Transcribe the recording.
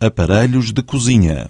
aparelhos de cozinha.